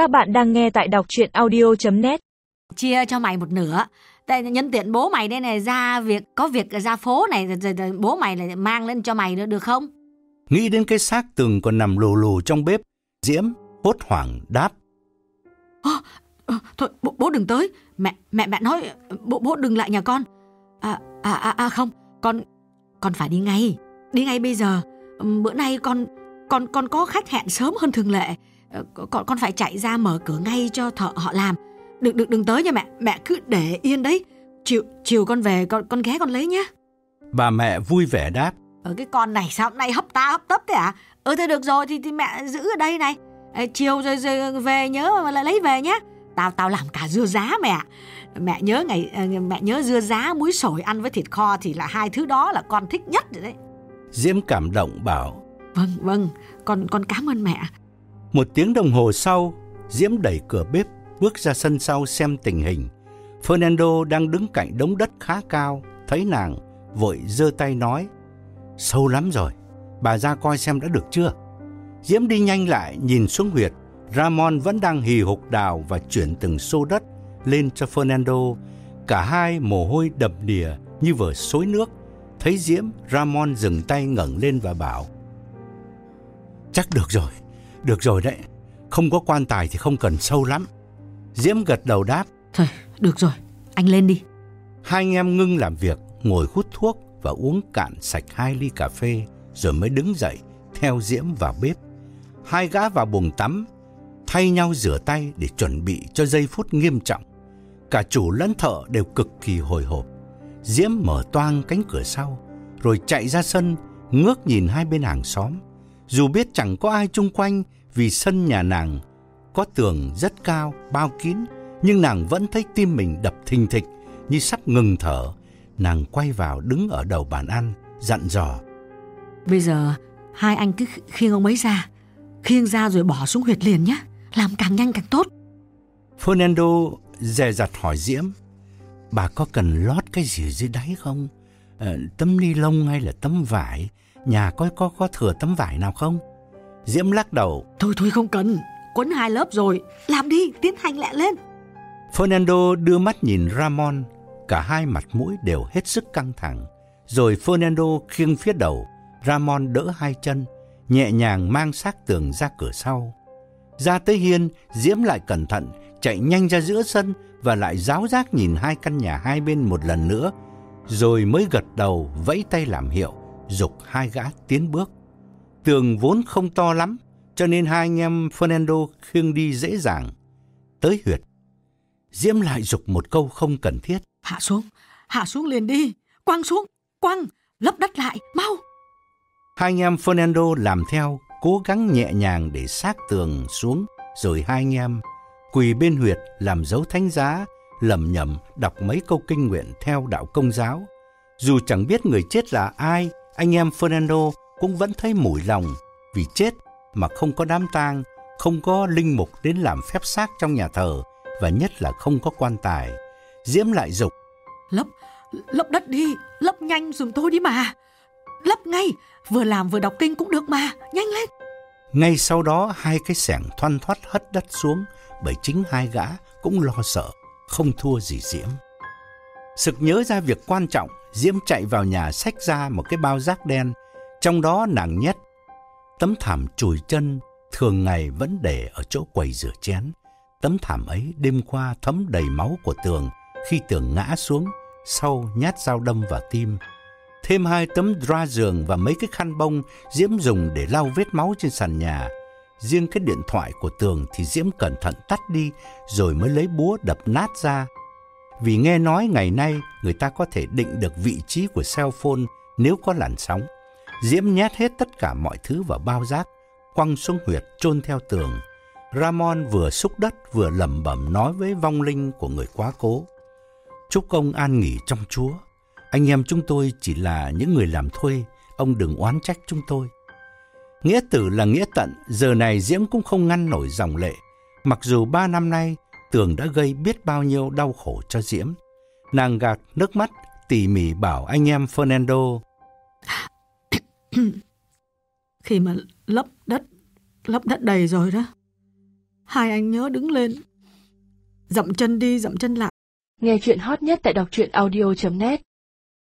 Các bạn đang nghe tại đọc chuyện audio.net chia cho mày một nửa. Tại nhân tiện bố mày đây này ra việc có việc ra phố này rồi, rồi, rồi bố mày lại mang lên cho mày nữa được không? Nghĩ đến cái xác tường còn nằm lù lù trong bếp, Diễm hốt hoảng đáp. Ờ, thôi bố, bố đừng tới. Mẹ mẹ mẹ nói bố bố đừng lại nhà con. À à à, à không con con phải đi ngay. Đi ngay bây giờ. Bữa nay con con con có khách hẹn sớm hơn thường lệ con con phải chạy ra mở cửa ngay cho thợ họ làm. Đừng đừng đừng tới nha mẹ. Mẹ cứ để yên đấy. Chiều chiều con về con con ghé con lấy nhé Bà mẹ vui vẻ đáp. ở cái con này sao hôm nay hấp ta hấp tấp thế à ừ thôi được rồi thì, thì mẹ giữ ở đây này. Ê, chiều rồi, rồi về nhớ mà lại lấy về nhé tao tao làm cả dưa giá mẹ mẹ nhớ ngày ờ, mẹ nhớ dưa giá muối sổi ăn với thịt kho thì là hai thứ đó là con thích nhất rồi đấy. Diễm cảm động bảo. vâng vâng. Con con cảm ơn mẹ một tiếng đồng hồ sau, Diễm đẩy cửa bếp, bước ra sân sau xem tình hình. Fernando đang đứng cạnh đống đất khá cao, thấy nàng, vội giơ tay nói. Sâu lắm rồi, bà ra coi xem đã được chưa? Diễm đi nhanh lại, nhìn xuống huyệt. Ramon vẫn đang hì hục đào và chuyển từng xô đất lên cho Fernando. Cả hai mồ hôi đầm đìa như vừa xối nước. Thấy Diễm, Ramon dừng tay ngẩng lên và bảo. Chắc được rồi, được rồi đấy. Không có quan tài thì không cần sâu lắm. Diễm gật đầu đáp. thôi được rồi anh lên đi Hai anh em ngưng làm việc, ngồi hút thuốc và uống cạn sạch hai ly cà phê, rồi mới đứng dậy, theo Diễm vào bếp. Hai gã vào buồng tắm, thay nhau rửa tay để chuẩn bị cho giây phút nghiêm trọng. Cả chủ lẫn thợ đều cực kỳ hồi hộp. Diễm mở toang cánh cửa sau, rồi chạy ra sân, ngước nhìn hai bên hàng xóm. Dù biết chẳng có ai chung quanh vì sân nhà nàng có tường rất cao, bao kín, nhưng nàng vẫn thấy tim mình đập thình thịch như sắp ngừng thở. Nàng quay vào đứng ở đầu bàn ăn, dặn dò. bây giờ hai anh cứ khiêng ông ấy ra khiêng ra rồi bỏ xuống huyệt liền nhé làm càng nhanh càng tốt Fernando dè dặt hỏi Diễm, bà có cần lót cái gì dưới đáy không? Ờ, tấm ni lông hay là tấm vải? Nhà có có có thừa tấm vải nào không? Diễm lắc đầu, thôi thôi không cần quấn hai lớp rồi làm đi tiến hành lẹ lên Fernando đưa mắt nhìn Ramon, cả hai mặt mũi đều hết sức căng thẳng. Rồi Fernando khiêng phía đầu, Ramon đỡ hai chân, nhẹ nhàng mang xác tường ra cửa sau. Ra tới hiên, Diễm lại cẩn thận, chạy nhanh ra giữa sân và lại giáo giác nhìn hai căn nhà hai bên một lần nữa, rồi mới gật đầu vẫy tay làm hiệu, dục hai gã tiến bước. Tường vốn không to lắm, cho nên hai anh em Fernando khiêng đi dễ dàng. Tới huyệt, Diễm lại dục một câu không cần thiết. hạ xuống hạ xuống liền đi quăng xuống quăng lấp đất lại mau Hai anh em Fernando làm theo, cố gắng nhẹ nhàng để sát tường xuống, rồi hai anh em quỳ bên huyệt làm dấu thánh giá, lầm nhầm đọc mấy câu kinh nguyện theo đạo công giáo. Dù chẳng biết người chết là ai, anh em Fernando cũng vẫn thấy mủi lòng vì chết mà không có đám tang, không có linh mục đến làm phép xác trong nhà thờ và nhất là không có quan tài. Diễm lại dục lấp lấp đất đi lấp nhanh giùm tôi đi mà lấp ngay vừa làm vừa đọc kinh cũng được mà nhanh lên Ngay sau đó hai cái xẻng thoăn thoắt hất đất xuống bởi chính hai gã cũng lo sợ, không thua gì Diễm. Sực nhớ ra việc quan trọng, Diễm chạy vào nhà xách ra một cái bao rác đen, trong đó nàng nhét tấm thảm chùi chân thường ngày vẫn để ở chỗ quầy rửa chén. Tấm thảm ấy đêm qua thấm đầy máu của tường khi tường ngã xuống, sau nhát dao đâm vào tim. Thêm hai tấm dra giường và mấy cái khăn bông Diễm dùng để lau vết máu trên sàn nhà. Riêng cái điện thoại của Tường thì Diễm cẩn thận tắt đi rồi mới lấy búa đập nát ra. Vì nghe nói ngày nay người ta có thể định được vị trí của cell phone nếu có làn sóng. Diễm nhét hết tất cả mọi thứ vào bao rác, quăng xuống huyệt chôn theo tường. Ramon vừa xúc đất vừa lẩm bẩm nói với vong linh của người quá cố. Chúc ông an nghỉ trong Chúa. Anh em chúng tôi chỉ là những người làm thuê, ông đừng oán trách chúng tôi. Nghĩa tử là nghĩa tận, giờ này Diễm cũng không ngăn nổi dòng lệ. Mặc dù ba năm nay, Tường đã gây biết bao nhiêu đau khổ cho Diễm. Nàng gạt nước mắt, tỉ mỉ bảo anh em Fernando. khi mà lấp đất lấp đất đầy rồi đó Hai anh nhớ đứng lên. Dậm chân đi, dậm chân lại. Nghe chuyện hot nhất tại đọc truyện audio.net